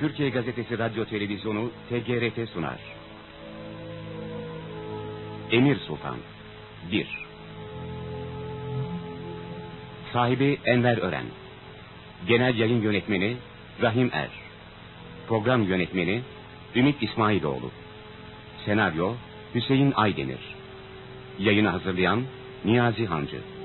Türkiye Gazetesi Radyo Televizyonu TGRT sunar. Emir Sultan 1 Sahibi Enver Ören. Genel Yayın Yönetmeni Rahim Er. Program Yönetmeni Ümit İsmailoğlu. Senaryo Hüseyin Aydemir. Yayını hazırlayan Niyazi Hancı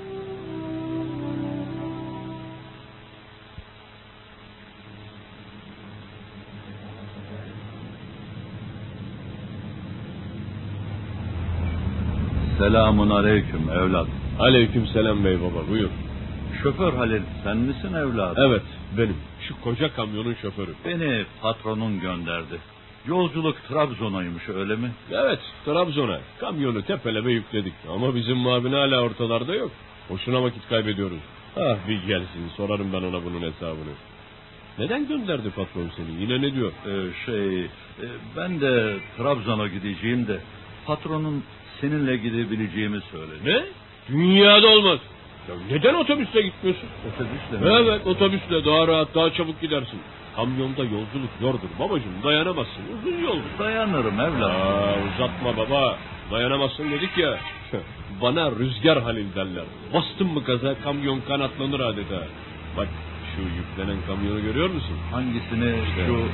Selamun aleyküm evlat. Aleyküm selam bey baba buyur. Şoför Halil sen misin evladım? Evet benim şu koca kamyonun şoförü. Beni patronun gönderdi. Yolculuk Trabzon'aymış öyle mi? Evet Trabzon'a kamyonu tepeleme yükledik ama bizim muavin hala ortalarda yok. Boşuna vakit kaybediyoruz. Ah bir gelsin sorarım ben ona bunun hesabını. Neden gönderdi patron seni yine ne diyor? Ee, şey e, ben de Trabzon'a gideceğim de patronun seninle gidebileceğimi söyledi. Ne? Dünyada olmaz. Ya neden otobüsle gitmiyorsun? Otobüsle mi? Evet otobüsle daha rahat daha çabuk gidersin. Kamyonda yolculuk yordur babacığım dayanamazsın uzun yol. Dayanırım evlat. Aa, uzatma baba dayanamazsın dedik ya. Bana rüzgar Halil derler. Bastın mı gaza kamyon kanatlanır adeta. Bak şu yüklenen kamyonu görüyor musun? Hangisini? İşte. Şu,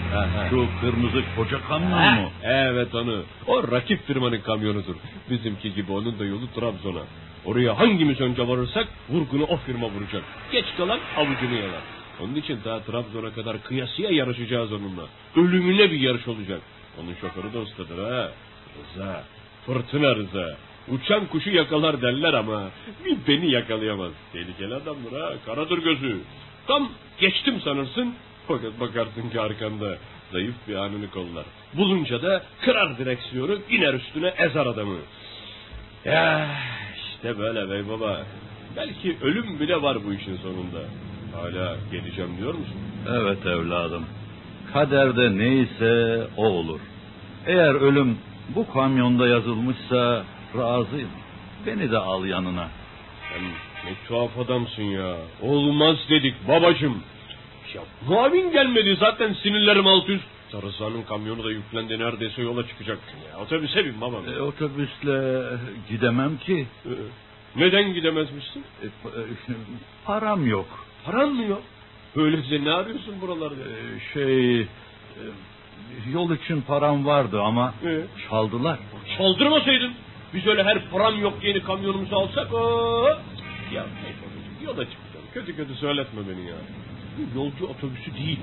şu kırmızı koca kamyon mu? Evet onu. O rakip firmanın kamyonudur. Bizimki gibi onun da yolu Trabzon'a. Oraya hangimiz önce varırsak vurgunu o firma vuracak. Geç kalan avucunu yalar. Onun için daha Trabzon'a kadar kıyasıya yarışacağız onunla. Ölümüne bir yarış olacak. Onun şoförü de ustadır ha. Rıza. Fırtına Rıza. Uçan kuşu yakalar derler ama bir beni yakalayamaz. Tehlikeli adamdır ha. Karadır gözü. Tam geçtim sanırsın. Fakat bakarsın ki arkanda zayıf bir anını kollar. Bulunca da kırar direksiyonu iner üstüne ezer adamı. Ya işte böyle bey baba. Belki ölüm bile var bu işin sonunda. Hala geleceğim diyor musun? Evet evladım. Kaderde neyse o olur. Eğer ölüm bu kamyonda yazılmışsa razıyım. Beni de al yanına. Sen ne tuhaf adamsın ya. Olmaz dedik babacım. Ya muavin gelmedi zaten sinirlerim alt üst. Sarızanın kamyonu da yüklendi neredeyse yola çıkacaktım ya. Otobüse bin babam. E, otobüsle gidemem ki. Ee, Neden gidemezmişsin? E, pa- e, param yok. Paran mı yok? Öyleyse ne arıyorsun buralarda? E, şey e, yol için param vardı ama Ee? çaldılar. Çaldırmasaydın. Biz öyle her param yok yeni kamyonumuzu alsak. Aa! Ya neyse babacığım, yola çıkacağım. Kötü kötü söyletme beni ya. Bu yolcu otobüsü değil.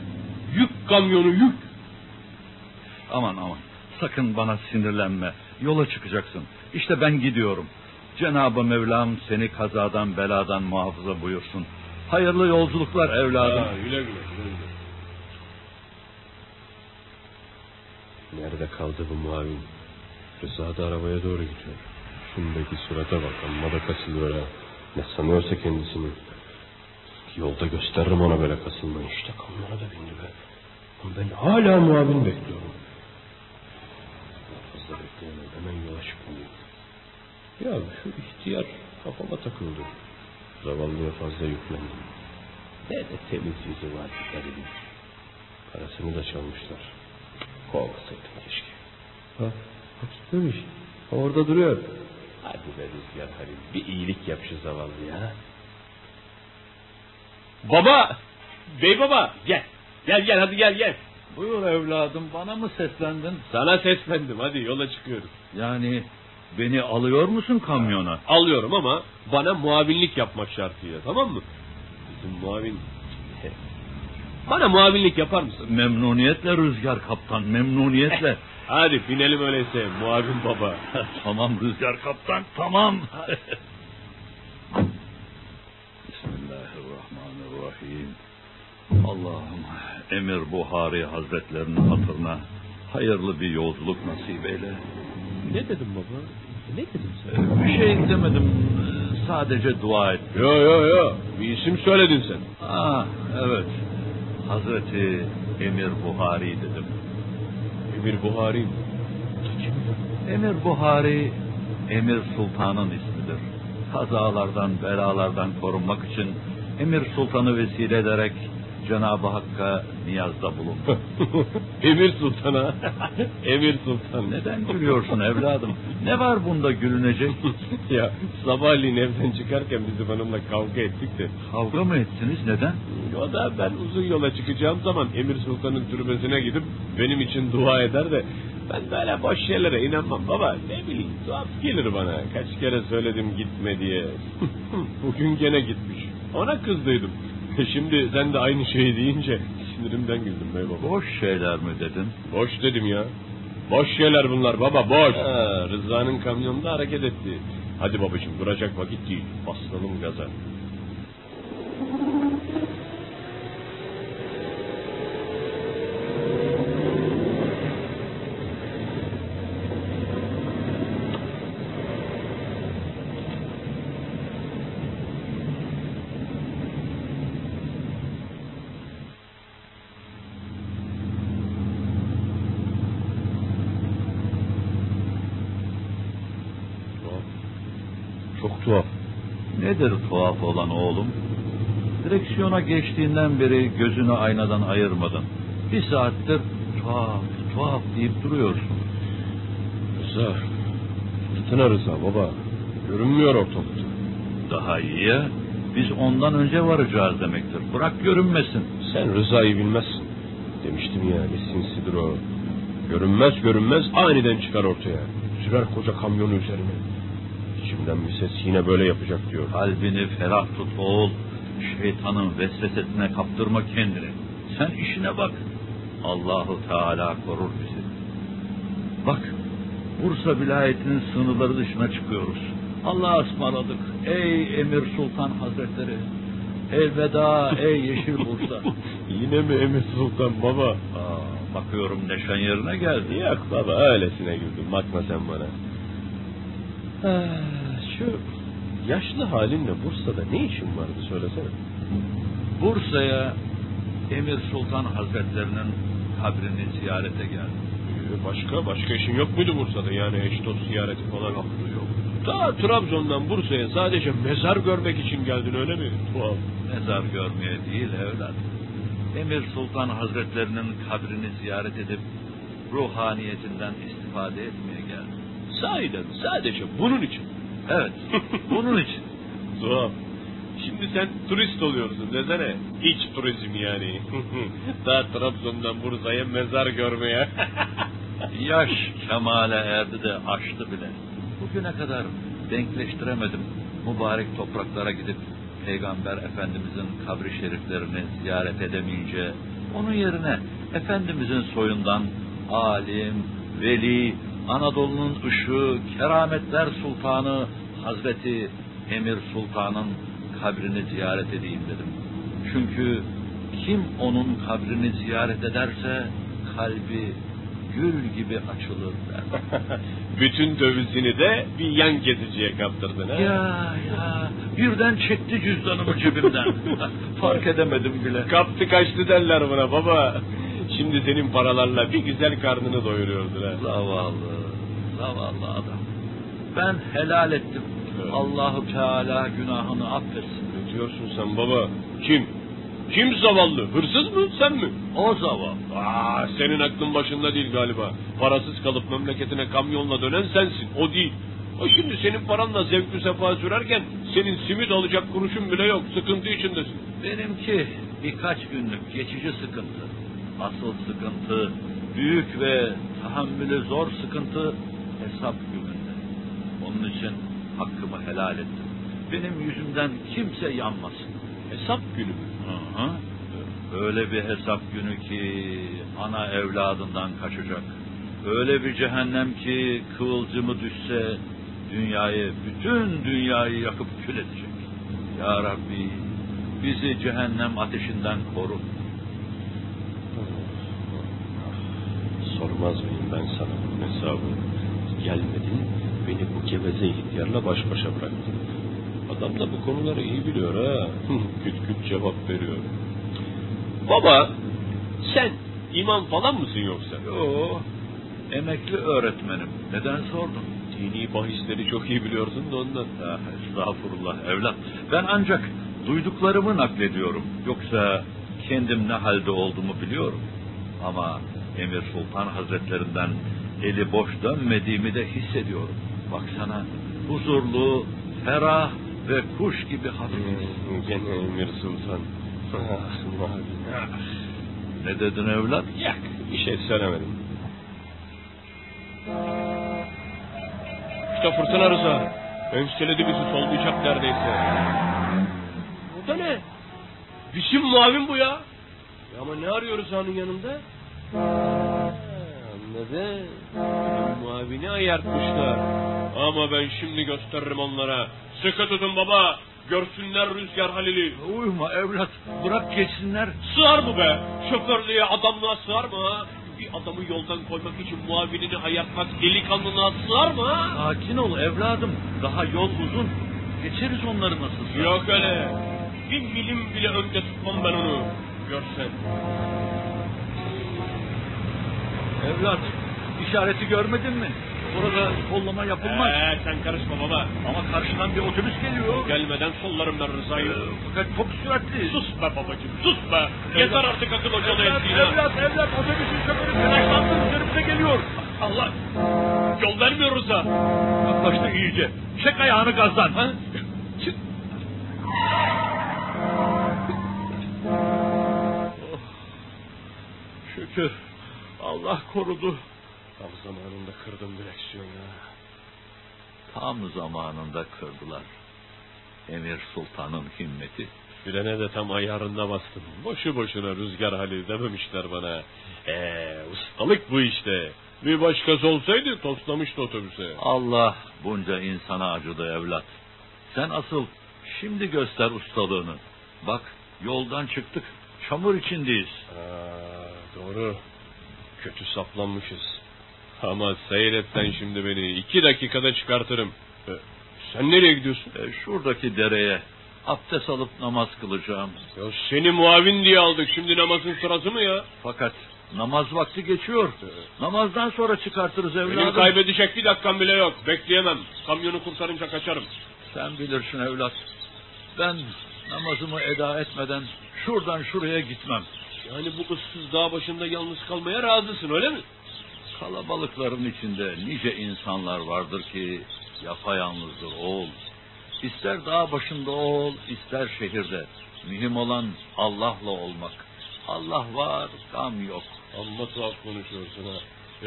Yük kamyonu yük. Aman aman sakın bana sinirlenme. Yola çıkacaksın. İşte ben gidiyorum. Cenab-ı Mevlam seni kazadan beladan muhafaza buyursun. Hayırlı yolculuklar evladım. Ha, güle güle, güle güle. Nerede kaldı bu muavin? Rıza da arabaya doğru gidiyor. Şundaki surata bak amma da kasılıyor ha. Ne sanıyorsa kendisini. Yolda gösteririm ona böyle kasılmayı. İşte kamyona da bindi be. Ben hala muavin bekliyorum. Fazla bekleyemem. Hemen yola çıkmalıyım. Ya şu ihtiyar kafama takıldı. Zavallıya fazla yüklendim. Ne de temiz yüzü var garibim. Parasını da çalmışlar. Kovmasaydım keşke. Ha, bak gitmemiş. Orada duruyor. Hadi be Rüzgar Halil bir iyilik yap şu zavallıya. Baba! Bey baba gel. Gel gel hadi gel gel. Buyur evladım bana mı seslendin? Sana seslendim hadi yola çıkıyoruz. Yani beni alıyor musun kamyona? Alıyorum ama bana muavinlik yapmak şartıyla tamam mı? Bizim muavin... Bana muavinlik yapar mısın? Memnuniyetle Rüzgar Kaptan memnuniyetle. Hadi binelim öyleyse muavin baba. tamam Rüzgar Kaptan tamam. Bismillahirrahmanirrahim. Allah'ım Emir Buhari Hazretlerinin hatırına hayırlı bir yolculuk nasip eyle. ne dedim baba? Ne dedim sen? Bir şey demedim sadece dua ettim. Yo yo yo bir isim söyledin sen. Ah evet Hazreti Emir Buhari dedim. Emir Buhari mi? Emir Buhari Emir Sultan'ın ismidir. Kazalardan, belalardan korunmak için Emir Sultan'ı vesile ederek Cenab-ı Hakk'a niyazda bulun. Emir Sultan'a. Emir Sultan. Neden gülüyorsun evladım? Ne var bunda gülünecek? ya sabahleyin evden çıkarken bizim hanımla kavga ettik de. Kavga mı ettiniz? Neden? O da ben uzun yola çıkacağım zaman Emir Sultan'ın türbesine gidip benim için dua eder de ben böyle boş şeylere inanmam baba. Ne bileyim tuhaf gelir bana. Kaç kere söyledim gitme diye. Bugün gene gitmiş. Ona kızdıydım. Şimdi sen de aynı şeyi deyince sinirimden güldüm bey baba. Boş şeyler mi dedin? Boş dedim ya. Boş şeyler bunlar baba boş. Ha, Rıza'nın kamyonunda hareket etti. Hadi babacığım duracak vakit değil. Basalım gaza. Tuhaf. Çok tuhaf. Nedir tuhaf olan oğlum? Direksiyona geçtiğinden beri gözünü aynadan ayırmadın. Bir saattir tuhaf, tuhaf deyip duruyorsun. Rıza. Fırtına Rıza baba. Görünmüyor ortalıkta. Daha iyi ya. Biz ondan önce varacağız demektir. Bırak görünmesin. Sen Rıza'yı bilmezsin. Demiştim ya ne sinsidir o. Görünmez görünmez aniden çıkar ortaya. Sürer koca kamyonu üzerine. İçimden bir ses yine böyle yapacak diyor. Kalbini ferah tut oğul. Şeytanın vesvesesine kaptırma kendini. Sen işine bak. Allahu Teala korur bizi. Bak, Bursa vilayetinin sınırları dışına çıkıyoruz. Allah'a ısmarladık. Ey Emir Sultan Hazretleri. Elveda ey Yeşil Bursa. Yine mi Emir Sultan baba? Aa, bakıyorum neşen yerine geldi. Yok baba öylesine güldüm bakma sen bana. Ha, şu yaşlı halinle Bursa'da ne işin vardı söylesene. Bursa'ya Emir Sultan Hazretlerinin kabrini ziyarete geldim. Ee, Başka başka işin yok muydu Bursa'da yani eş dost ziyareti falan? Yoktu yok. Ta Trabzon'dan Bursa'ya sadece mezar görmek için geldin öyle mi? Tuhaf. Mezar görmeye değil evlat. Emir Sultan Hazretlerinin kabrini ziyaret edip ruhaniyetinden istifade etmeye geldim. Sahiden sadece bunun için. Evet, bunun için. Tuhaf. Şimdi sen turist oluyorsun desene. İç turizm yani. Daha Trabzon'dan Bursa'ya mezar görmeye. Yaş kemale erdi de aştı bile. Bugüne kadar denkleştiremedim. Mübarek topraklara gidip Peygamber Efendimizin kabri şeriflerini ziyaret edemeyince onun yerine Efendimizin soyundan alim, veli, Anadolu'nun ışığı, kerametler sultanı Hazreti Emir Sultan'ın kabrini ziyaret edeyim dedim. Çünkü kim onun kabrini ziyaret ederse kalbi gül gibi açılır der. Bütün dövizini de bir yan geziciye kaptırdın ha. Ya ya birden çekti cüzdanımı cebimden. Fark edemedim bile. Kaptı kaçtı derler buna baba. Şimdi senin paralarla bir güzel karnını doyuruyordur ha. Zavallı, zavallı adam. Ben helal ettim. Evet. Allahu Teala günahını affetsin. Ne diyorsun sen baba? Kim? Kim zavallı? Hırsız mı sen mi? O zavallı. Aa, senin aklın başında değil galiba. Parasız kalıp memleketine kamyonla dönen sensin. O değil. O şimdi senin paranla zevkli sefa sürerken senin simit alacak kuruşun bile yok. Sıkıntı içindesin. Benimki birkaç günlük geçici sıkıntı. Asıl sıkıntı, büyük ve tahammülü zor sıkıntı hesap gününde. Onun için hakkımı helal ettim. Benim yüzümden kimse yanmasın. Hesap günü? Hı hı. Öyle bir hesap günü ki ana evladından kaçacak. Öyle bir cehennem ki kıvılcımı düşse dünyayı, bütün dünyayı yakıp kül edecek. Ya Rabbi bizi cehennem ateşinden koru. Sormaz mıyım ben sana bunun hesabını? Gelmedin, beni bu geveze ihtiyarla baş başa bıraktın. Adam da bu konuları iyi biliyor ha. küt küt cevap veriyor. Baba, sen imam falan mısın yoksa? Yo, emekli öğretmenim. Neden sordun? Dini bahisleri çok iyi biliyorsun da ondan. Ya, estağfurullah evlat. Ben ancak duyduklarımı naklediyorum. Yoksa kendim ne halde olduğumu biliyorum. Ama Emir Sultan Hazretlerinden eli boş dönmediğimi de hissediyorum. Baksana huzurlu, ferah ve kuş gibi hafifiz. Gene Emir Sultan. Ne dedin evlat? Yak, bir şey söylemedim. İşte fırtına Rıza. Enseledi bizi sollayacak neredeyse. Bu da ne? Bizim muavin bu ya. ya ama ne arıyor Rıza'nın yanında? Benim muavini ayartmışlar. Ama ben şimdi gösteririm onlara. Sıkı tutun baba. Görsünler Rüzgar Halil'i. Uyuma evlat, bırak geçsinler. Sığar mı be? Şoförlüğe, adamlığa sığar mı ha? Bir adamı yoldan koymak için muavinini ayartmak delikanlılığa sığar mı ha? Sakin ol evladım, daha yol uzun. Geçeriz onları nasılsa. Yok öyle. Bir milim bile önde tutmam ben onu. Görsen. Evlat, işareti görmedin mi? Burada kollama yapılmaz. Ee, sen karışma baba. Ama karşıdan bir otobüs geliyor. Gelmeden sollarım ben Rıza'yı. Ee, fakat çok süratli. Sus be babacığım, sus be. Yeter artık akıl hocalı Evlat, ettiğine. evlat, evlat, otobüsün şoförü telaşlandı, üzerimize geliyor. Allah! Yol vermiyor Rıza. Yaklaştı iyice. Çek ayağını gazdan. Ha? Çık. Oh, şükür. Allah korudu. Tam zamanında kırdım direksiyonu. Tam zamanında kırdılar. Emir Sultan'ın himmeti. Frene de tam ayarında bastım. Boşu boşuna rüzgar hali dememişler bana. Eee ustalık bu işte. Bir başkası olsaydı toslamıştı otobüse. Allah bunca insana acıdı evlat. Sen asıl şimdi göster ustalığını. Bak yoldan çıktık. Çamur içindeyiz. Aa, doğru. Kötü saplanmışız. Ama seyret sen şimdi beni. iki dakikada çıkartırım. E, sen nereye gidiyorsun? E, şuradaki dereye abdest alıp namaz kılacağım. Ya seni muavin diye aldık. Şimdi namazın sırası mı ya? Fakat namaz vakti geçiyor. Namazdan sonra çıkartırız evladım. Benim kaybedecek bir dakikam bile yok. Bekleyemem. Kamyonu kurtarınca kaçarım. Sen bilirsin evlat. Ben namazımı eda etmeden şuradan şuraya gitmem. Yani bu ıssız dağ başında yalnız kalmaya razısın öyle mi? Kalabalıkların içinde nice insanlar vardır ki yapayalnızdır oğul. İster dağ başında ol, ister şehirde. Mühim olan Allah'la olmak. Allah var, gam yok. Amma tuhaf konuşuyorsun ha.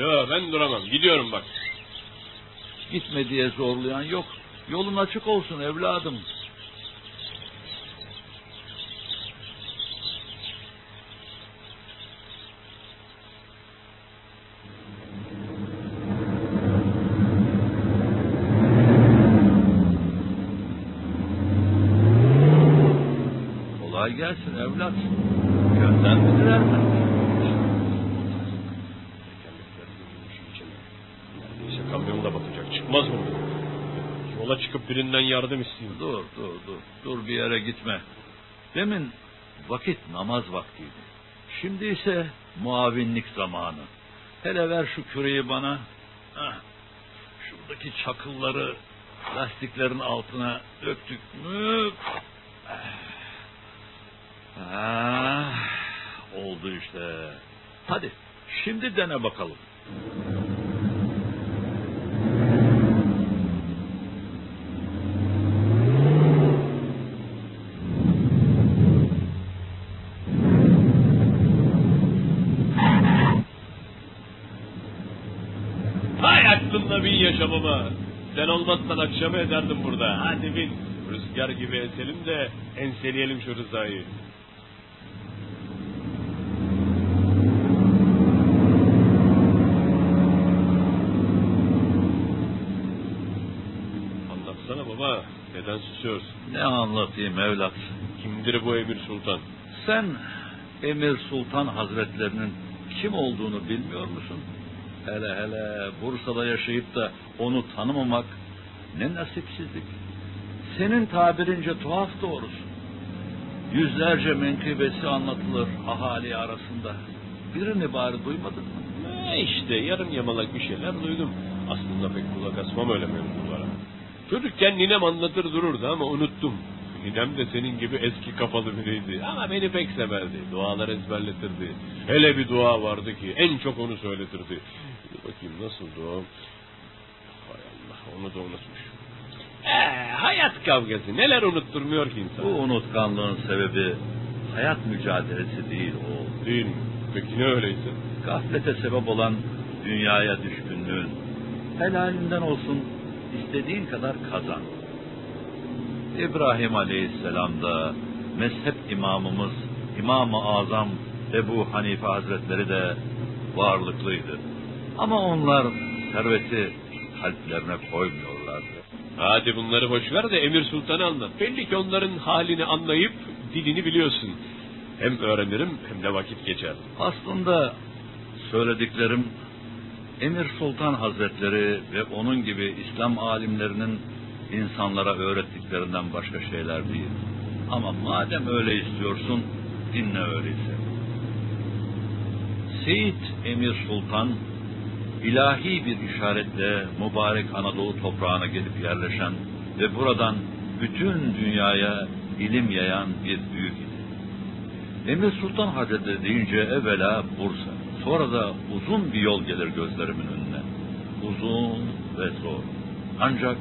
Ya ben duramam. Gidiyorum bak. Gitme diye zorlayan yok. Yolun açık olsun evladım. Kolay gelsin evlat. Göndermediler mi? Tekerlekler görülmüş içine. Neredeyse kamyon da batacak. Çıkmaz mı? Yola çıkıp birinden yardım isteyeyim. Dur dur dur. Dur bir yere gitme. Demin vakit namaz vaktiydi. Şimdi ise muavinlik zamanı. Hele ver şu küreği bana. Hah. Şuradaki çakılları lastiklerin altına döktük mü? Ah, oldu işte. Hadi şimdi dene bakalım. Hay aklınla bin yaşa baba. Sen olmazsan akşamı ederdim burada. Hadi bin. Rüzgar gibi eselim de enseleyelim şu Rıza'yı. Anlatsana baba. Neden susuyorsun? Ne anlatayım evlat? Kimdir bu Emir Sultan? Sen Emir Sultan Hazretlerinin kim olduğunu bilmiyor musun? Hele hele Bursa'da yaşayıp da onu tanımamak ne nasipsizlik. Senin tabirince tuhaf doğrusu. Yüzlerce menkıbesi anlatılır ahali arasında. Birini bari duymadın mı? E işte yarım yamalak bir şeyler duydum. Aslında pek kulak asmam öyle mevzulara. Çocukken ninem anlatır dururdu ama unuttum. Ninem de senin gibi eski kafalı biriydi. Ama beni pek severdi. Dualar ezberletirdi. Hele bir dua vardı ki en çok onu söyletirdi. Bir bakayım nasıl dua? Hay Allah onu da unutmuş. Ee, hayat kavgası neler unutturmuyor ki insan. Bu unutkanlığın sebebi hayat mücadelesi değil o. Değil mi? Peki ne öyleyse? Gaflete sebep olan dünyaya düşkünlüğün. Helalinden olsun istediğin kadar kazan. İbrahim Aleyhisselam da mezhep imamımız İmam-ı Azam Ebu Hanife Hazretleri de varlıklıydı. Ama onlar serveti kalplerine koymuyorlardı. Hadi bunları boş ver de Emir Sultan'ı anlat. Belli ki onların halini anlayıp dilini biliyorsun. Hem öğrenirim hem de vakit geçer. Aslında söylediklerim Emir Sultan Hazretleri ve onun gibi İslam alimlerinin insanlara öğrettiklerinden başka şeyler değil. Ama madem öyle istiyorsun dinle öyleyse. Seyit Emir Sultan ilahi bir işaretle mübarek Anadolu toprağına gelip yerleşen ve buradan bütün dünyaya ilim yayan bir büyük idi. Emir Sultan Hazretleri deyince evvela Bursa, sonra da uzun bir yol gelir gözlerimin önüne. Uzun ve zor. Ancak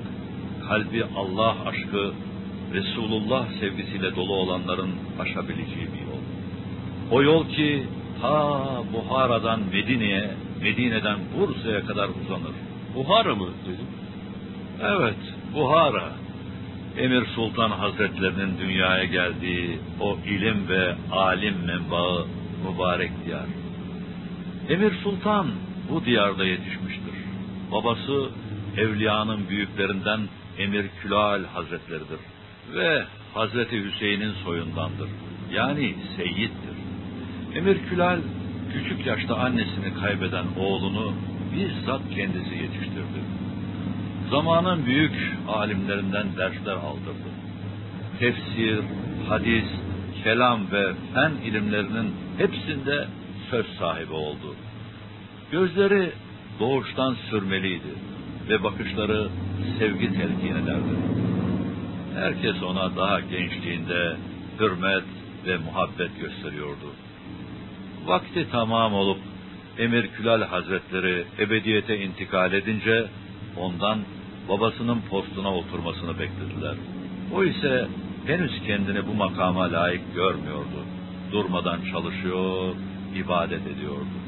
kalbi Allah aşkı, Resulullah sevgisiyle dolu olanların aşabileceği bir yol. O yol ki ta Buhara'dan Medine'ye, Medine'den Bursa'ya kadar uzanır. Buhara mı dedim? Evet, Buhara. Emir Sultan Hazretlerinin dünyaya geldiği o ilim ve alim menbaı mübarek diyar. Emir Sultan bu diyarda yetişmiştir. Babası evliyanın büyüklerinden Emir Külal Hazretleridir ve Hazreti Hüseyin'in soyundandır. Yani seyyittir. Emir Külal küçük yaşta annesini kaybeden oğlunu bizzat kendisi yetiştirdi. Zamanın büyük alimlerinden dersler aldırdı. Tefsir, hadis, kelam ve fen ilimlerinin hepsinde söz sahibi oldu. Gözleri doğuştan sürmeliydi ve bakışları sevgi telkin ederdi. Herkes ona daha gençliğinde hürmet ve muhabbet gösteriyordu. Vakti tamam olup Emir Külal Hazretleri ebediyete intikal edince ondan babasının postuna oturmasını beklediler. O ise henüz kendini bu makama layık görmüyordu. Durmadan çalışıyor, ibadet ediyordu.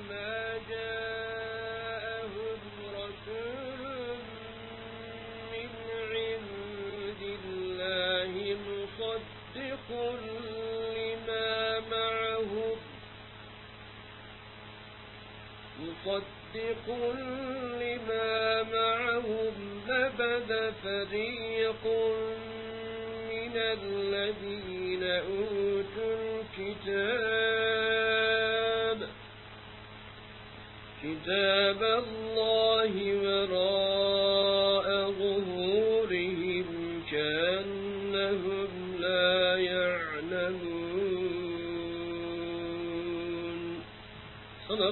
مصدق لما معهم نبذ فريق من الذين أوتوا الكتاب كتاب الله وراء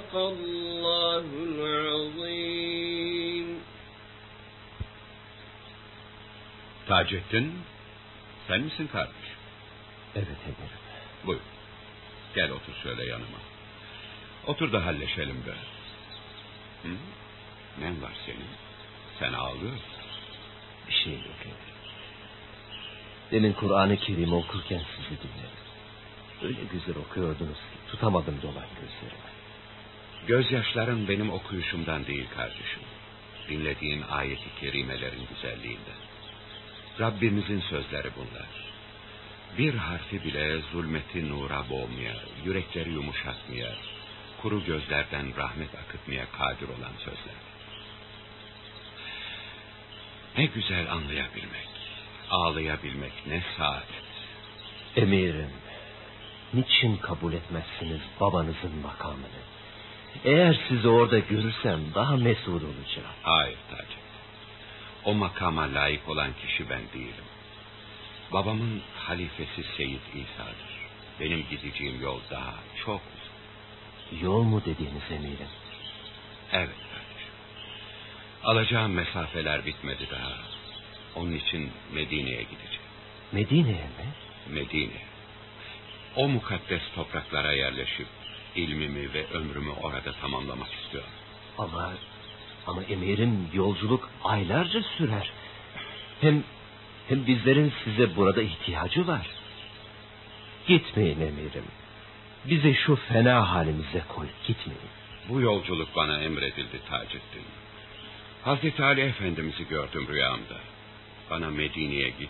صدق الله العظيم Taceddin, sen misin kardeş? Evet emirim. Buyur. Gel otur şöyle yanıma. Otur da halleşelim biraz. Hı? Ne var senin? Sen ağlıyorsun. Bir şey yok emirim. Demin Kur'an-ı Kerim okurken sizi dinledim. Öyle güzel okuyordunuz ki tutamadım dolan gözlerimi. Gözyaşların benim okuyuşumdan değil kardeşim. Dinlediğin ayeti kerimelerin güzelliğinden. Rabbimizin sözleri bunlar. Bir harfi bile zulmeti nura boğmaya, yürekleri yumuşatmaya, kuru gözlerden rahmet akıtmaya kadir olan sözler. Ne güzel anlayabilmek, ağlayabilmek ne saadet. Emirim, niçin kabul etmezsiniz babanızın makamını? Eğer sizi orada görürsem daha mesut olacağım. Hayır Taci. O makama layık olan kişi ben değilim. Babamın halifesi Seyyid İsa'dır. Benim gideceğim yol daha çok uzun. Yol mu dediğiniz emirim? Evet kardeşim. Alacağım mesafeler bitmedi daha. Onun için Medine'ye gideceğim. Medine'ye mi? Medine. O mukaddes topraklara yerleşip ilmimi ve ömrümü orada tamamlamak istiyorum. Ama ama emirim yolculuk aylarca sürer. Hem hem bizlerin size burada ihtiyacı var. Gitmeyin emirim. Bizi şu fena halimize koy gitmeyin. Bu yolculuk bana emredildi Taceddin. Hazreti Ali Efendimiz'i gördüm rüyamda. Bana Medine'ye git,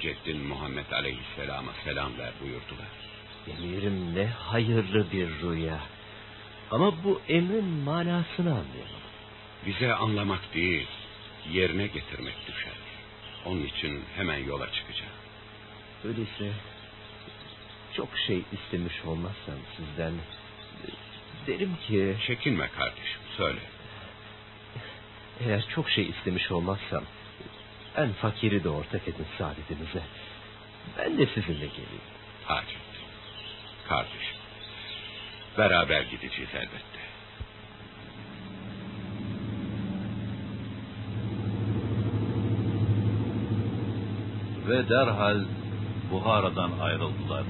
Ceddin Muhammed Aleyhisselam'a selam ver buyurdular. Emirim ne hayırlı bir rüya. Ama bu emrin manasını anlayalım. Bize anlamak değil, yerine getirmek düşer. Onun için hemen yola çıkacağım. Öyleyse çok şey istemiş olmazsam sizden derim ki Çekinme kardeşim, söyle. eğer çok şey istemiş olmazsam en fakiri de ortak edin saadetimize. Ben de sizinle geleyim. Taceddin, kardeşim. Beraber gideceğiz elbette. Ve derhal Buhara'dan ayrıldılar.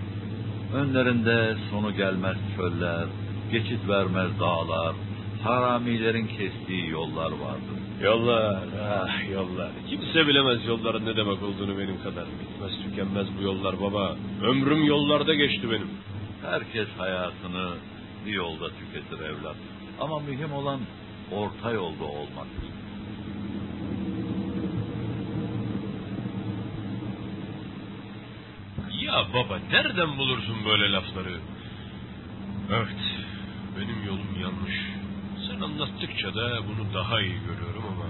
Önlerinde sonu gelmez çöller, geçit vermez dağlar, haramilerin kestiği yollar vardı. Yollar, ah yollar. Kimse bilemez yolların ne demek olduğunu benim kadar. Bitmez tükenmez bu yollar baba. Ömrüm yollarda geçti benim. Herkes hayatını bir yolda tüketir evlat. Ama mühim olan orta yolda olmak. Ya baba nereden bulursun böyle lafları? Evet, benim yolum yanlış. Sen anlattıkça da bunu daha iyi görüyorum ama...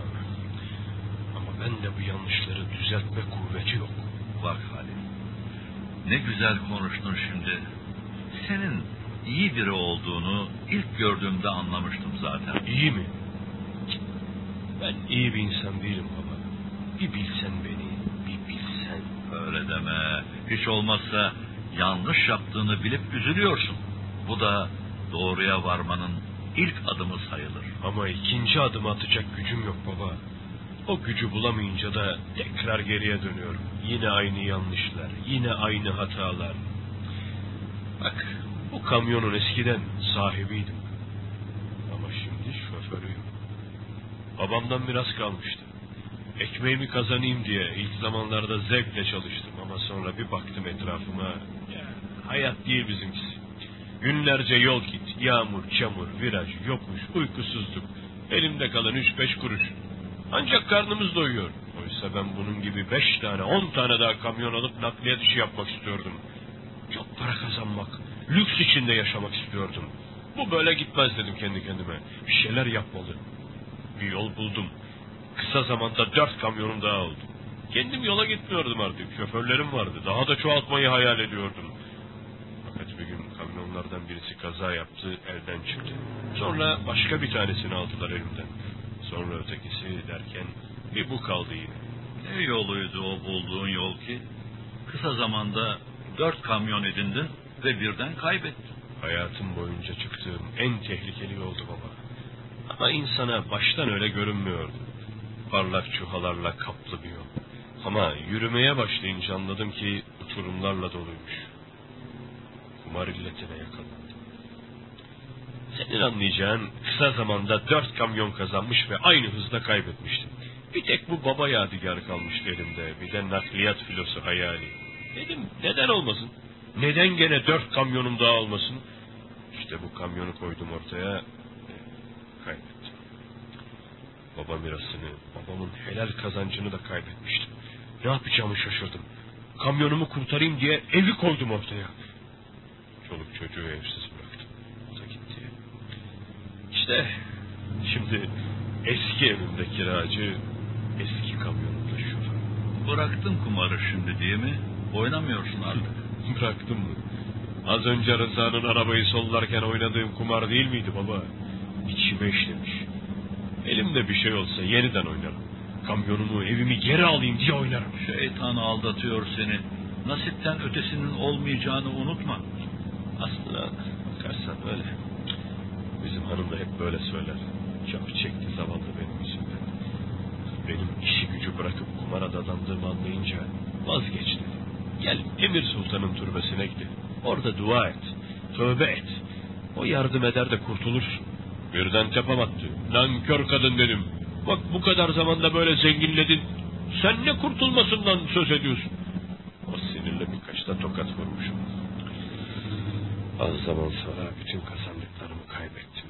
Ama ben de bu yanlışları düzeltme kuvveti yok. Bak Halil, ne güzel konuştun şimdi. Senin iyi biri olduğunu ilk gördüğümde anlamıştım zaten. İyi mi? Ben iyi bir insan değilim baba. Bir bilsen beni, bir bilsen. Öyle deme. Hiç olmazsa yanlış yaptığını bilip üzülüyorsun. Bu da doğruya varmanın ilk adımı sayılır. Ama ikinci adım atacak gücüm yok baba. O gücü bulamayınca da tekrar geriye dönüyorum. Yine aynı yanlışlar, yine aynı hatalar. Bak, bu kamyonun eskiden sahibiydim. Ama şimdi şoförüyüm. Babamdan miras kalmıştı. Ekmeğimi kazanayım diye ilk zamanlarda zevkle çalıştım ama sonra bir baktım etrafıma. Ya, hayat değil bizimkisi. Günlerce yol git, yağmur, çamur, viraj, yokuş, uykusuzluk. Elimde kalan üç beş kuruş. Ancak karnımız doyuyor. Oysa ben bunun gibi beş tane, on tane daha kamyon alıp nakliyat işi yapmak istiyordum. Çok para kazanmak, lüks içinde yaşamak istiyordum. Bu böyle gitmez dedim kendi kendime. Bir şeyler yapmalı. Bir yol buldum. Kısa zamanda dört kamyonum daha oldu. Kendim yola gitmiyordum artık. Şoförlerim vardı. Daha da çoğaltmayı hayal ediyordum. Fakat bir gün kamyonlardan birisi kaza yaptı, elden çıktı. Sonra başka bir tanesini aldılar elimden. Sonra ötekisi derken bir bu kaldı yine. Ne yoluydu o bulduğun yol ki? Kısa zamanda dört kamyon edindin ve birden kaybettin. Hayatım boyunca çıktığım en tehlikeli yoldu baba. Ama insana baştan öyle görünmüyordu. Parlak çuhalarla kaplı bir yol. Ama yürümeye başlayınca anladım ki uçurumlarla doluymuş. Kumar illetine yakalandım. Senin anlayacağın kısa zamanda dört kamyon kazanmış ve aynı hızda kaybetmiştim. Bir tek bu baba yadigarı kalmıştı elimde. Bir de nakliyat filosu hayali. Dedim neden olmasın? Neden gene dört kamyonum daha olmasın? İşte bu kamyonu koydum ortaya. e, Kaybettim. Baba mirasını, babamın helal kazancını da kaybetmiştim. Ne yapacağımı şaşırdım. Kamyonumu kurtarayım diye evi koydum ortaya. Çoluk çocuğu evsiz bıraktım. O da gitti. İşte şimdi eski evimde kiracı, eski kamyonumda şurada. Bıraktın kumarı şimdi değil mi? Oynamıyorsun artık. Bıraktım? Az önce Rıza'nın arabayı sollarken oynadığım kumar değil miydi baba? İçime işlemiş. Elimde bir şey olsa yeniden oynarım. Kamyonumu, evimi geri alayım diye oynarım. Şeytan aldatıyor seni. Nasipten ötesinin olmayacağını unutma. Aslında bakarsan öyle. Bizim hanım da hep böyle söyler. Çok çekti zavallı benim yüzümden. Benim işi gücü bırakıp kumara dadandığımı anlayınca vazgeçti. Gel Emir Sultan'ın türbesine gidelim. Orada dua et. Tövbe et. O yardım eder de kurtulursun. Birden tepem attı. Nankör kadın dedim. Bak bu kadar zamanda böyle zenginledin. Sen ne kurtulmasından söz ediyorsun? O sinirle birkaç da tokat vurmuşum. Az zaman sonra bütün kazandıklarımı kaybettim.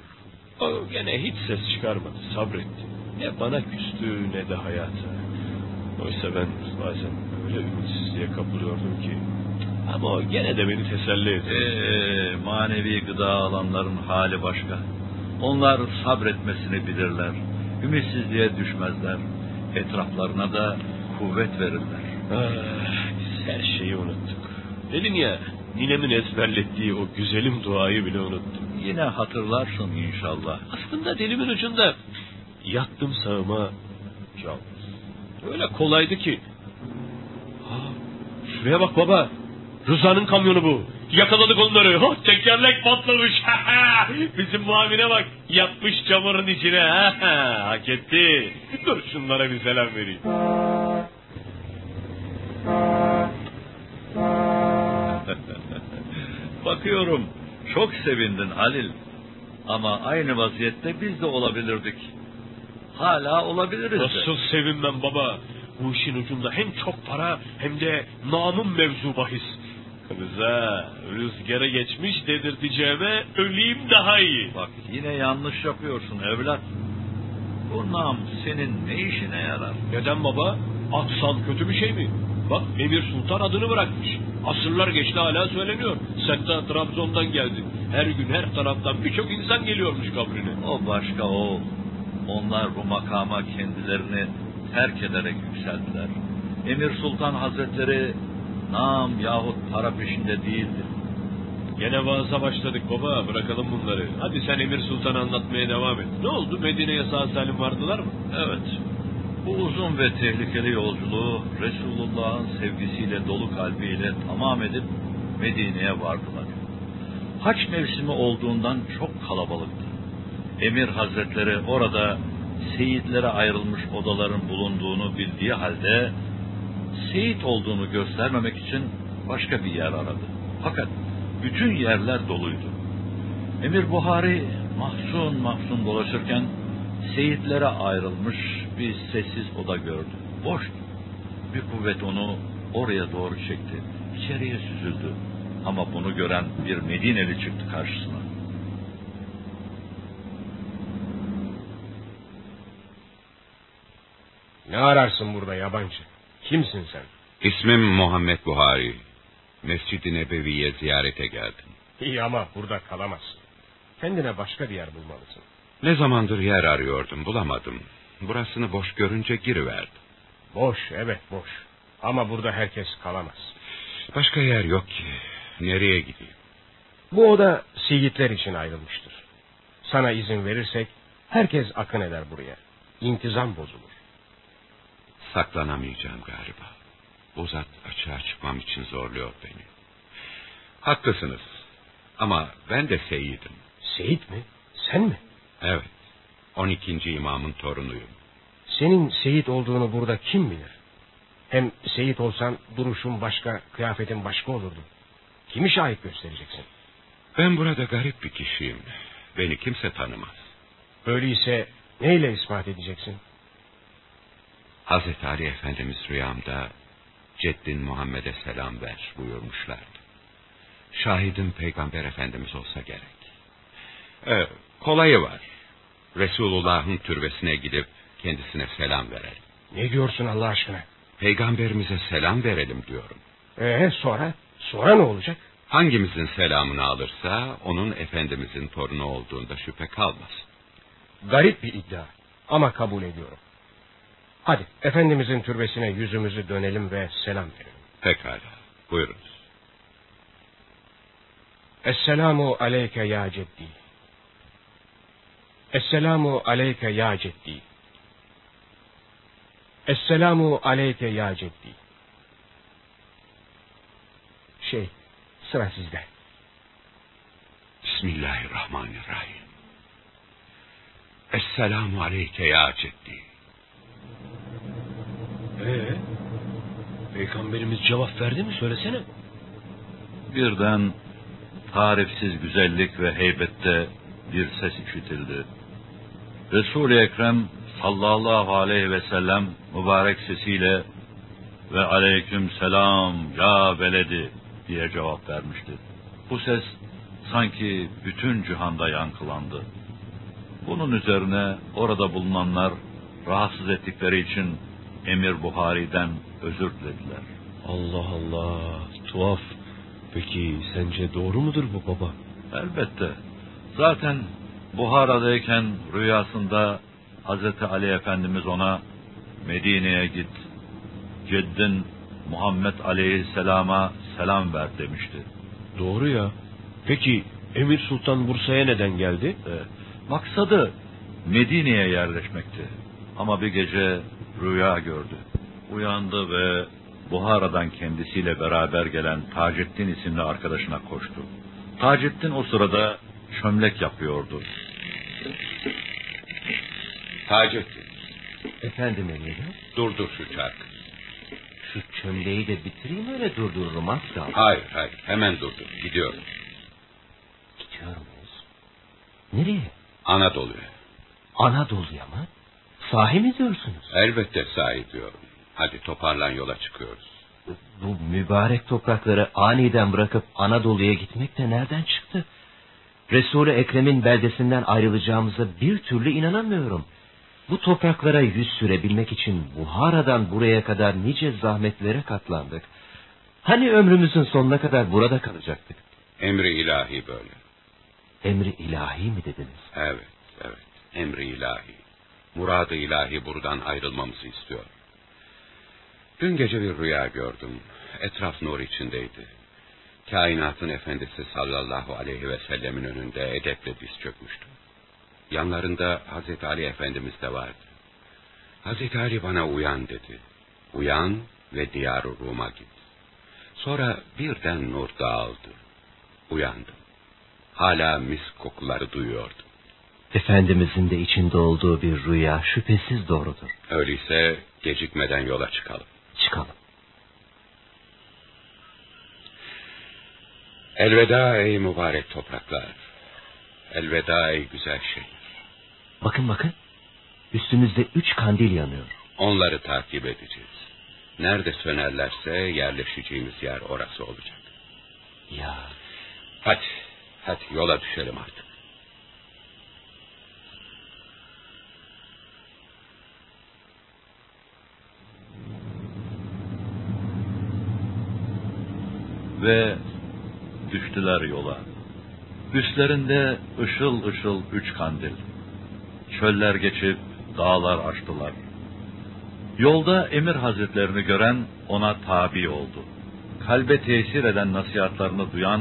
O gene hiç ses çıkarmadı, sabretti. Ne bana küstü ne de hayata. Oysa ben bazen öyle ümitsizliğe kapılıyordum ki... Ama o gene de beni teselli etti. Ee, manevi gıda alanların hali başka. Onlar sabretmesini bilirler. Ümitsizliğe düşmezler. Etraflarına da kuvvet verirler. Ah, biz her şeyi unuttuk. Dedim ya, ninemin ezberlettiği o güzelim duayı bile unuttum. Yine hatırlarsın inşallah. Aslında dilimin ucunda yattım sağıma. Ya öyle kolaydı ki. Şuraya bak baba. Rıza'nın kamyonu bu. Yakaladık onları. Oh, tekerlek patlamış. Bizim muavine bak. Yatmış çamurun içine. Hak etti. Dur şunlara bir selam vereyim. Bakıyorum çok sevindin Halil. Ama aynı vaziyette biz de olabilirdik. Hala olabiliriz. Nasıl sevinmem baba. Bu işin ucunda hem çok para hem de namım mevzu bahis. Rıza rüzgara geçmiş dedirteceğime öleyim daha iyi. Bak yine yanlış yapıyorsun evlat. Bu nam senin ne işine yarar? Neden baba? Atsan kötü bir şey mi? Bak Emir Sultan adını bırakmış. Asırlar geçti hala söyleniyor. Sen de Trabzon'dan geldin. Her gün her taraftan birçok insan geliyormuş kabrine. O başka o. Onlar bu makama kendilerini terk ederek yükseldiler. Emir Sultan Hazretleri nam yahut para peşinde değildi. Gene vaaza başladık baba bırakalım bunları. Hadi sen Emir Sultan'ı anlatmaya devam et. Ne oldu Medine'ye sağ salim vardılar mı? Evet. Bu uzun ve tehlikeli yolculuğu Resulullah'ın sevgisiyle dolu kalbiyle tamam edip Medine'ye vardılar. Haç mevsimi olduğundan çok kalabalıktı. Emir Hazretleri orada seyitlere ayrılmış odaların bulunduğunu bildiği halde seyit olduğunu göstermemek için başka bir yer aradı. Fakat bütün yerler doluydu. Emir Buhari mahzun mahzun dolaşırken seyitlere ayrılmış bir sessiz oda gördü. Boştu. Bir kuvvet onu oraya doğru çekti. İçeriye süzüldü. Ama bunu gören bir Medineli çıktı karşısına. Ne ararsın burada yabancı? Kimsin sen? İsmim Muhammed Buhari. Mescid-i Nebevi'ye ziyarete geldim. İyi ama burada kalamazsın. Kendine başka bir yer bulmalısın. Ne zamandır yer arıyordum, bulamadım. Burasını boş görünce giriverdim. Boş, evet boş. Ama burada herkes kalamaz. Başka yer yok ki. Nereye gideyim? Bu oda seyitler için ayrılmıştır. Sana izin verirsek herkes akın eder buraya. İntizam bozulur. Saklanamayacağım galiba. Bu zat açığa çıkmam için zorluyor beni. Haklısınız. Ama ben de seyidim. Seyit mi? Sen mi? Evet. 12. imamın torunuyum. Senin seyit olduğunu burada kim bilir? Hem seyit olsan duruşun başka, kıyafetin başka olurdu. Kimi şahit göstereceksin? Ben burada garip bir kişiyim. Beni kimse tanımaz. Öyleyse neyle ispat edeceksin? Hazreti Ali Efendimiz rüyamda Ceddin Muhammed'e selam ver buyurmuşlardı. Şahidim Peygamber Efendimiz olsa gerek. Ee, kolayı var. Resulullah'ın türbesine gidip kendisine selam verelim. Ne diyorsun Allah aşkına? Peygamberimize selam verelim diyorum. Ee sonra? Sonra ne olacak? Hangimizin selamını alırsa onun Efendimizin torunu olduğunda şüphe kalmaz. Garip bir iddia ama kabul ediyorum. Hadi Efendimizin türbesine yüzümüzü dönelim ve selam verelim. Pekala. Buyurunuz. Esselamu aleyke ya ceddi. Esselamu aleyke ya ceddi. Esselamu aleyke ya ceddi. Şey, sıra sizde. Bismillahirrahmanirrahim. Esselamu aleyke ya ceddi. Ee, peygamberimiz cevap verdi mi söylesene. Birden tarifsiz güzellik ve heybette bir ses işitildi. Resul-i Ekrem sallallahu aleyhi ve sellem mübarek sesiyle ve aleyküm selam ya veledi diye cevap vermişti. Bu ses sanki bütün cihanda yankılandı. Bunun üzerine orada bulunanlar rahatsız ettikleri için Emir Buhari'den özür dilediler. Allah Allah, tuhaf. Peki sence doğru mudur bu baba? Elbette. Zaten Buhara'dayken rüyasında Hazreti Ali Efendimiz ona Medine'ye git. Ceddin Muhammed Aleyhisselam'a selam ver demişti. Doğru ya. Peki Emir Sultan Bursa'ya neden geldi? E, maksadı Medine'ye yerleşmekti. Ama bir gece rüya gördü. Uyandı ve Buhara'dan kendisiyle beraber gelen Taceddin isimli arkadaşına koştu. Taceddin o sırada çömlek yapıyordu. Taceddin, Efendim emirim. durdur şu çarkı. Şu çömleği de bitireyim öyle durdururum asla. Hayır, hayır, hemen durdur. Gidiyorum. Gidiyor muyuz? Nereye? Anadolu'ya. Anadolu'ya mı? Sahi mi diyorsunuz? Elbette sahi diyorum. Hadi toparlan yola çıkıyoruz. Bu mübarek toprakları aniden bırakıp Anadolu'ya gitmek de nereden çıktı? Resul-i Ekrem'in beldesinden ayrılacağımıza bir türlü inanamıyorum. Bu topraklara yüz sürebilmek için Buhara'dan buraya kadar nice zahmetlere katlandık. Hani ömrümüzün sonuna kadar burada kalacaktık? Emri ilahi böyle. Emri ilahi mi dediniz? Evet, evet. Emri ilahi. Muradı ilahi buradan ayrılmamızı istiyor. Dün gece bir rüya gördüm. Etraf nur içindeydi. Kainatın efendisi sallallahu aleyhi ve sellemin önünde edeple diz çökmüştüm. Yanlarında Hazreti Ali Efendimiz de vardı. Hazreti Ali bana uyan dedi. Uyan ve diyar Rum'a git. Sonra birden nur dağıldı. Uyandım. Hala mis kokuları duyuyordum. Efendimizin de içinde olduğu bir rüya şüphesiz doğrudur. Öyleyse gecikmeden yola çıkalım. Çıkalım. Elveda ey mübarek topraklar. Elveda ey güzel şehir. Bakın bakın. Üstümüzde üç kandil yanıyor. Onları takip edeceğiz. Nerede sönerlerse yerleşeceğimiz yer orası olacak. Ya Hadi, hadi yola düşelim artık. Ve düştüler yola. Üstlerinde ışıl ışıl üç kandil. Çöller geçip dağlar aştılar. Yolda emir hazretlerini gören ona tabi oldu. Kalbe tesir eden nasihatlarını duyan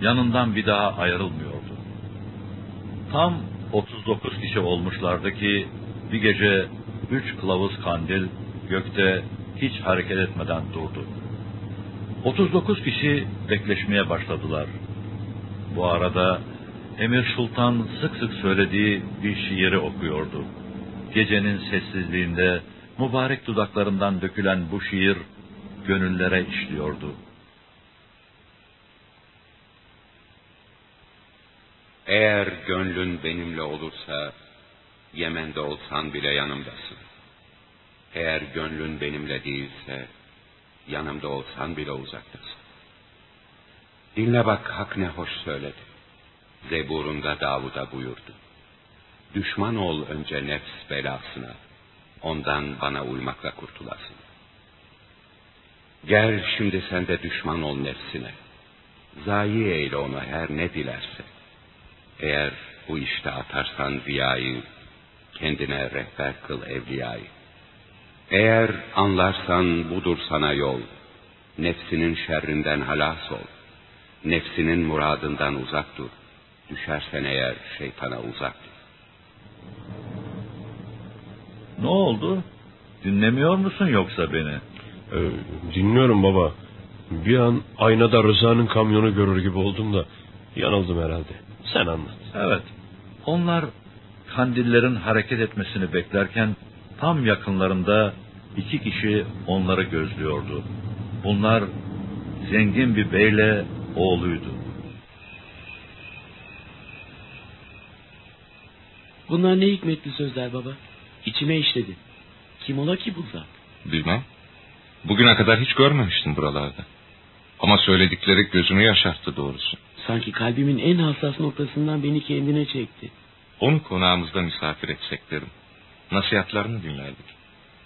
yanından bir daha ayrılmıyordu. Tam 39 kişi olmuşlardı ki bir gece üç kılavuz kandil gökte hiç hareket etmeden durdu. 39 kişi bekleşmeye başladılar. Bu arada Emir Sultan sık sık söylediği bir şiiri okuyordu. Gecenin sessizliğinde mübarek dudaklarından dökülen bu şiir gönüllere işliyordu. Eğer gönlün benimle olursa Yemen'de olsan bile yanımdasın. Eğer gönlün benimle değilse yanımda olsan bile uzaktasın. Dinle bak hak ne hoş söyledi. Zeburunda Davud'a buyurdu. Düşman ol önce nefs belasına. Ondan bana uymakla kurtulasın. Gel şimdi sen de düşman ol nefsine. Zayi eyle onu her ne dilerse. Eğer bu işte atarsan riyayı, kendine rehber kıl evliyayı. Eğer anlarsan budur sana yol. Nefsinin şerrinden halas ol. Nefsinin muradından uzak dur. Düşersen eğer şeytana uzak dur. Ne oldu? Dinlemiyor musun yoksa beni? Ee, dinliyorum baba. Bir an aynada Rıza'nın kamyonu görür gibi oldum da yanıldım herhalde. Sen anlat. Evet. Onlar kandillerin hareket etmesini beklerken tam yakınlarında iki kişi onları gözlüyordu. Bunlar zengin bir beyle oğluydu. Bunlar ne hikmetli sözler baba. İçime işledi. Kim ola ki bu zat? Bilmem. Bugüne kadar hiç görmemiştim buralarda. Ama söyledikleri gözümü yaşarttı doğrusu. Sanki kalbimin en hassas noktasından beni kendine çekti. Onu konağımızda misafir etsek derim. Nasihatlarını dinlerdik.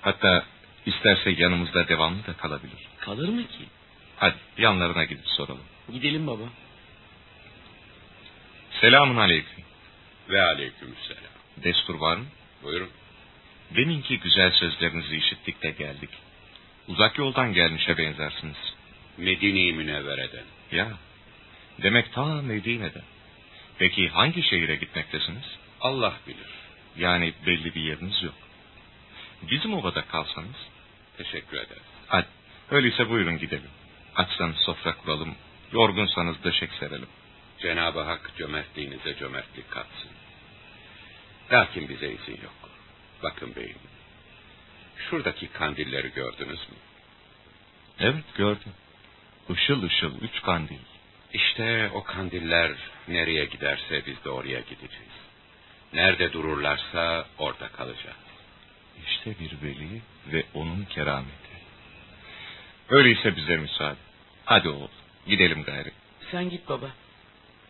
Hatta isterse yanımızda devamlı da kalabilir. Kalır mı ki? Hadi yanlarına gidip soralım. Gidelim baba. Selamun aleyküm. Ve aleykümselam. Destur var mı? Buyurun. Deminki güzel sözlerinizi işittik de geldik. Uzak yoldan gelmişe benzersiniz. Medine-i Münevvere'den. Ya, demek ta Medine'den. Peki hangi şehire gitmektesiniz? Allah bilir. Yani belli bir yeriniz yok. Bizim ovada kalsanız? Teşekkür ederim. Hadi, öyleyse buyurun gidelim. Açsanız sofra kuralım, yorgunsanız döşek serelim. Cenab-ı Hak cömertliğinize cömertlik katsın. Lakin bize izin yok. Bakın beyim. Şuradaki kandilleri gördünüz mü? Evet gördüm. Işıl ışıl üç kandil. İşte o kandiller nereye giderse biz de oraya gideceğiz. Nerede dururlarsa orada kalacağız. İşte bir veli ve onun kerameti. Öyleyse bize müsaade. Hadi oğul gidelim gayri. Sen git baba.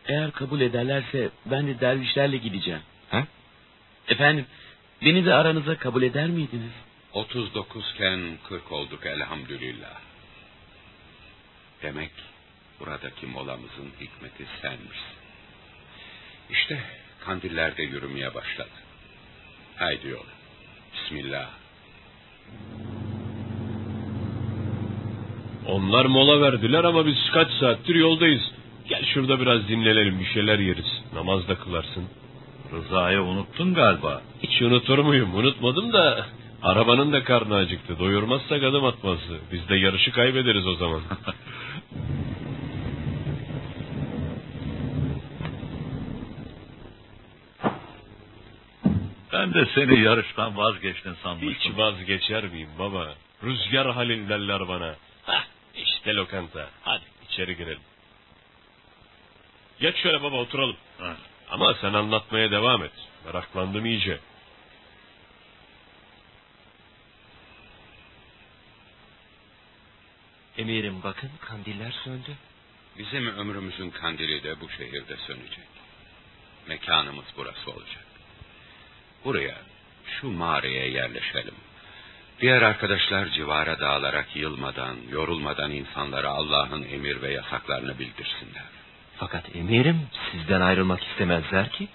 Eğer kabul ederlerse ben de dervişlerle gideceğim. Ha? Efendim beni de aranıza kabul eder miydiniz? 39 iken 40 olduk elhamdülillah. Demek buradaki molamızın hikmeti senmişsin. İşte kandiller de yürümeye başladı. Haydi yola. Bismillah. Onlar mola verdiler ama biz kaç saattir yoldayız. Gel şurada biraz dinlenelim bir şeyler yeriz. Namaz da kılarsın. Rıza'yı unuttun galiba. Hiç unutur muyum? Unutmadım da arabanın da karnı acıktı. Doyurmazsak adım atması. Biz de yarışı kaybederiz o zaman. Ben de seni yarıştan vazgeçtin sanmıştım. Hiç vazgeçer miyim baba? Rüzgar halin derler bana. Hah işte lokanta. Hadi içeri girelim. Geç şöyle baba oturalım. Ha. Ama sen anlatmaya devam et. Meraklandım iyice. Emirim bakın kandiller söndü. Bizim ömrümüzün kandili de bu şehirde sönecek. Mekanımız burası olacak. Buraya, şu mağaraya yerleşelim. Diğer arkadaşlar civara dağılarak yılmadan, yorulmadan insanlara Allah'ın emir ve yasaklarını bildirsinler. Fakat emirim sizden ayrılmak istemezler ki.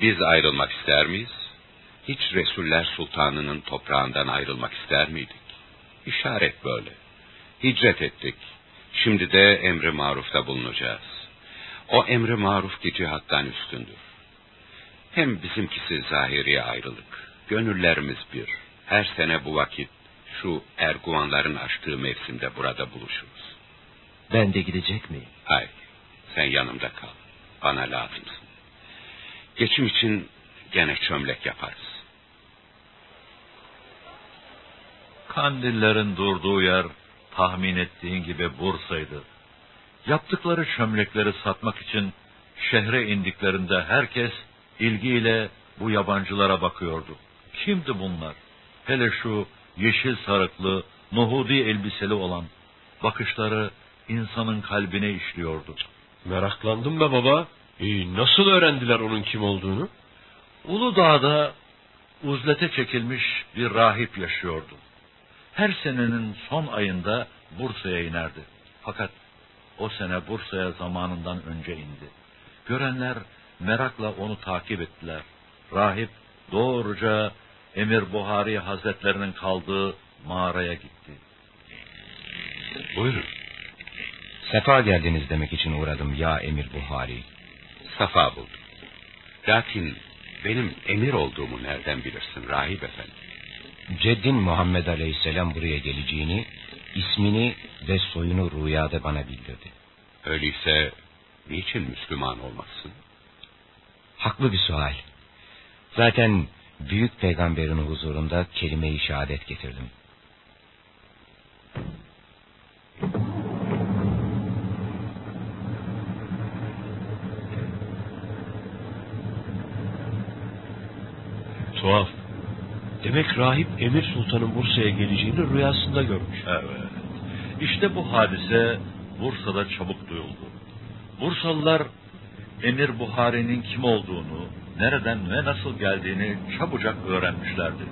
Biz ayrılmak ister miyiz? Hiç Resuller Sultanı'nın toprağından ayrılmak ister miydik? İşaret böyle. Hicret ettik. Şimdi de emri marufta bulunacağız. O emri maruf ki cihattan üstündür. Hem bizimkisi zahiri ayrılık. Gönüllerimiz bir. Her sene bu vakit şu erguvanların açtığı mevsimde burada buluşuruz. Ben de gidecek miyim? Hayır, sen yanımda kal. Bana lazımsın. Geçim için gene çömlek yaparız. Kandillerin durduğu yer tahmin ettiğin gibi Bursa'ydı. Yaptıkları çömlekleri satmak için şehre indiklerinde herkes ilgiyle bu yabancılara bakıyordu. Kimdi bunlar? Hele şu yeşil sarıklı, nohudi elbiseli olan bakışları insanın kalbine işliyordu. Meraklandım be baba. Ee, nasıl öğrendiler onun kim olduğunu? Uludağ'da uzlete çekilmiş bir rahip yaşıyordu. Her senenin son ayında Bursa'ya inerdi. Fakat o sene Bursa'ya zamanından önce indi. Görenler merakla onu takip ettiler. Rahip doğruca Emir Buhari Hazretlerinin kaldığı mağaraya gitti. Buyurun. Sefa geldiniz demek için uğradım ya Emir Buhari. Safa buldum. Lakin benim emir olduğumu nereden bilirsin rahip efendi? Ceddin Muhammed Aleyhisselam buraya geleceğini, ismini ve soyunu rüyada bana bildirdi. Öyleyse niçin Müslüman olmazsın? Haklı bir sual. Zaten büyük peygamberin huzurunda kelime-i şehadet getirdim. Tuhaf. Demek rahip Emir Sultan'ın Bursa'ya geleceğini rüyasında görmüş. Evet. İşte bu hadise Bursa'da çabuk duyuldu. Bursalılar Emir Buhari'nin kim olduğunu, nereden ve nasıl geldiğini çabucak öğrenmişlerdi.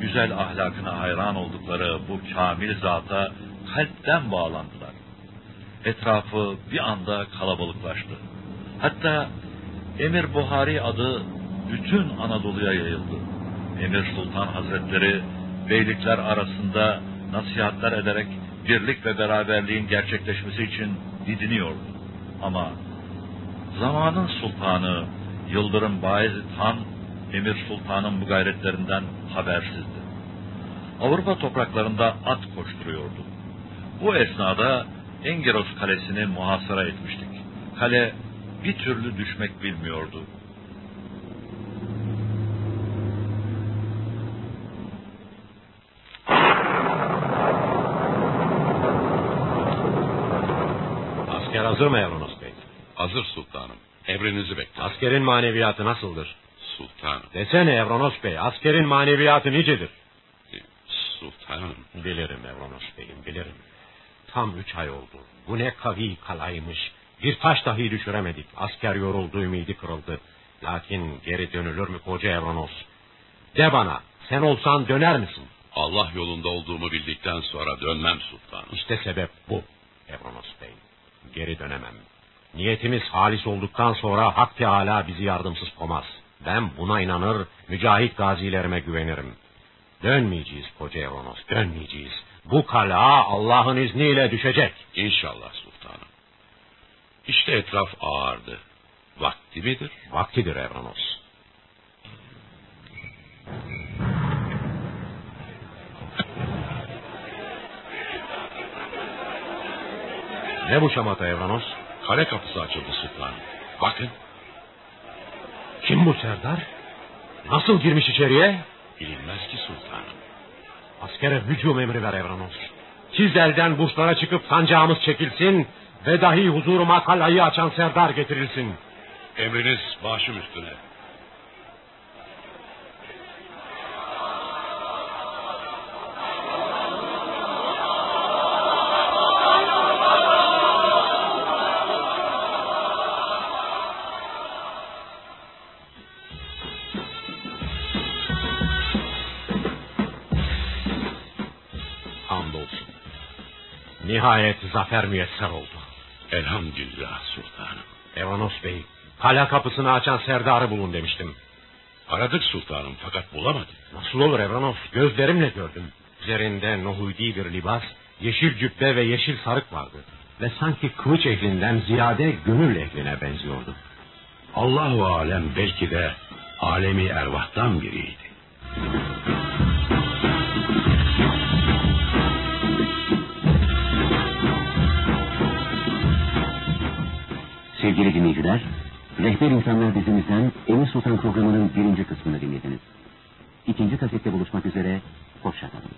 Güzel ahlakına hayran oldukları bu kamil zata kalpten bağlandılar. Etrafı bir anda kalabalıklaştı. Hatta Emir Buhari adı bütün Anadolu'ya yayıldı. Emir Sultan Hazretleri beylikler arasında nasihatler ederek birlik ve beraberliğin gerçekleşmesi için didiniyordu. Ama zamanın sultanı Yıldırım Bayezid Han Emir Sultan'ın bu gayretlerinden habersizdi. Avrupa topraklarında at koşturuyordu. Bu esnada Engeros Kalesi'ni muhasara etmiştik. Kale bir türlü düşmek bilmiyordu. Asker hazır mı Evronos Bey? Hazır. Emrinizi bekler. Askerin maneviyatı nasıldır? Sultanım. Desene Evronos Bey, askerin maneviyatı nicedir? Sultanım. Bilirim Evronos Bey'im, bilirim. Tam üç ay oldu. Bu ne kavi kalaymış. Bir taş dahi düşüremedik. Asker yoruldu, ümidi kırıldı. Lakin geri dönülür mü koca Evronos? De bana, sen olsan döner misin? Allah yolunda olduğumu bildikten sonra dönmem sultanım. İşte sebep bu Evronos Bey. Geri dönemem. Niyetimiz halis olduktan sonra Hak Teala bizi yardımsız komaz. Ben buna inanır, mücahit gazilerime güvenirim. Dönmeyeceğiz koca Evronos, dönmeyeceğiz. Bu kala Allah'ın izniyle düşecek. İnşallah sultanım. İşte etraf ağardı. Vakti midir? Vaktidir Evronos. Ne bu şamata Evranos? Kale kapısı açıldı sultanım. Bakın Kim bu Serdar? Nasıl girmiş içeriye? bilinmez ki sultanım. Askere hücum emri ver Evranos. Siz elden burslara çıkıp sancağımız çekilsin ve dahi huzuruma kalayı açan Serdar getirilsin. Emriniz başım üstüne. Nihayet zafer müyesser oldu. Elhamdülillah sultanım. Evanos Bey, kale kapısını açan Serdar'ı bulun demiştim. Aradık sultanım fakat bulamadık. Nasıl olur Evranos? Gözlerimle gördüm. Üzerinde nohudi bir libas, yeşil cübbe ve yeşil sarık vardı. Ve sanki kılıç ehlinden ziyade gönül ehline benziyordu. Allahu alem belki de alemi ervahtan biriydi. Sevgili dinleyiciler, Rehber İnsanlar dizimizden Emir Sultan programının birinci kısmını dinlediniz. İkinci kasette buluşmak üzere, hoşçakalın.